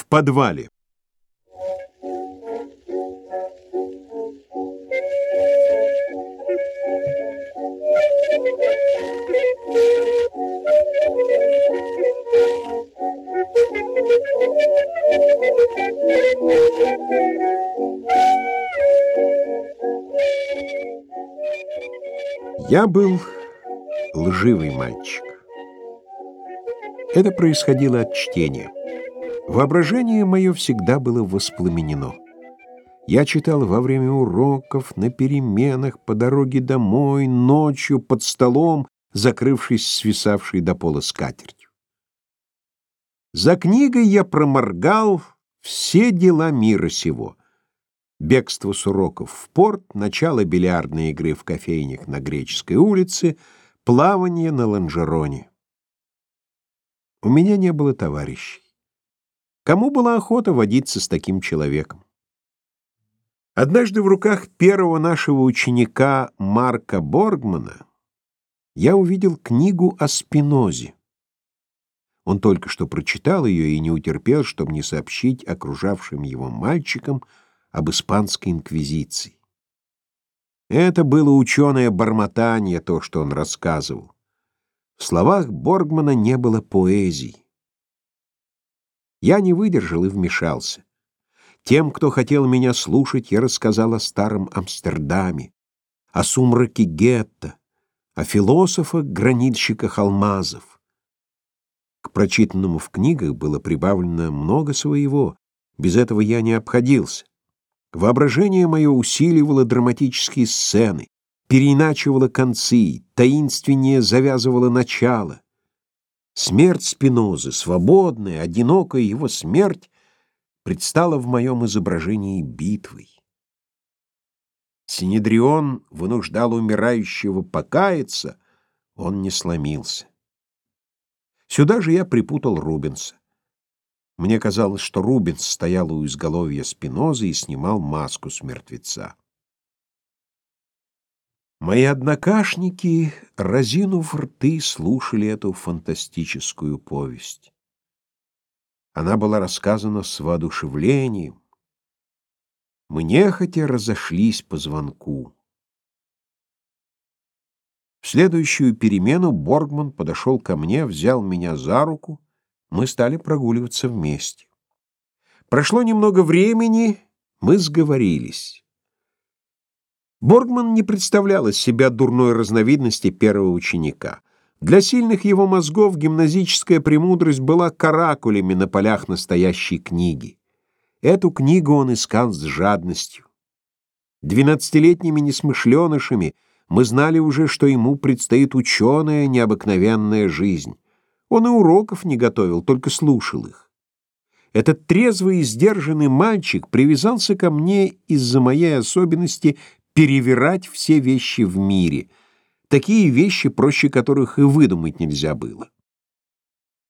В подвале. Я был лживый мальчик. Это происходило от чтения. Воображение мое всегда было воспламенено. Я читал во время уроков, на переменах, по дороге домой, ночью, под столом, закрывшись свисавшей до пола скатертью. За книгой я проморгал все дела мира сего. Бегство с уроков в порт, начало бильярдной игры в кофейнях на Греческой улице, плавание на лонжероне. У меня не было товарищей. Кому была охота водиться с таким человеком? Однажды в руках первого нашего ученика Марка Боргмана я увидел книгу о Спинозе. Он только что прочитал ее и не утерпел, чтобы не сообщить окружавшим его мальчикам об испанской инквизиции. Это было ученое бормотание, то, что он рассказывал. В словах Боргмана не было поэзии. Я не выдержал и вмешался. Тем, кто хотел меня слушать, я рассказал о старом Амстердаме, о сумраке гетто, о философах-гранильщиках алмазов. К прочитанному в книгах было прибавлено много своего, без этого я не обходился. Воображение мое усиливало драматические сцены, переиначивала концы, таинственнее завязывала начало. Смерть Спинозы, свободная, одинокая его смерть, предстала в моем изображении битвой. Синедрион вынуждал умирающего покаяться, он не сломился. Сюда же я припутал Рубенса. Мне казалось, что Рубенс стоял у изголовья Спинозы и снимал маску с мертвеца. Мои однокашники, разинув рты, слушали эту фантастическую повесть. Она была рассказана с воодушевлением. Мы нехотя разошлись по звонку. В следующую перемену Боргман подошел ко мне, взял меня за руку, мы стали прогуливаться вместе. Прошло немного времени, мы сговорились. Боргман не представлял из себя дурной разновидности первого ученика. Для сильных его мозгов гимназическая премудрость была каракулями на полях настоящей книги. Эту книгу он искал с жадностью. Двенадцатилетними несмышленышами мы знали уже, что ему предстоит ученая необыкновенная жизнь. Он и уроков не готовил, только слушал их. Этот трезвый и сдержанный мальчик привязался ко мне из-за моей особенности перевирать все вещи в мире, такие вещи, проще которых и выдумать нельзя было.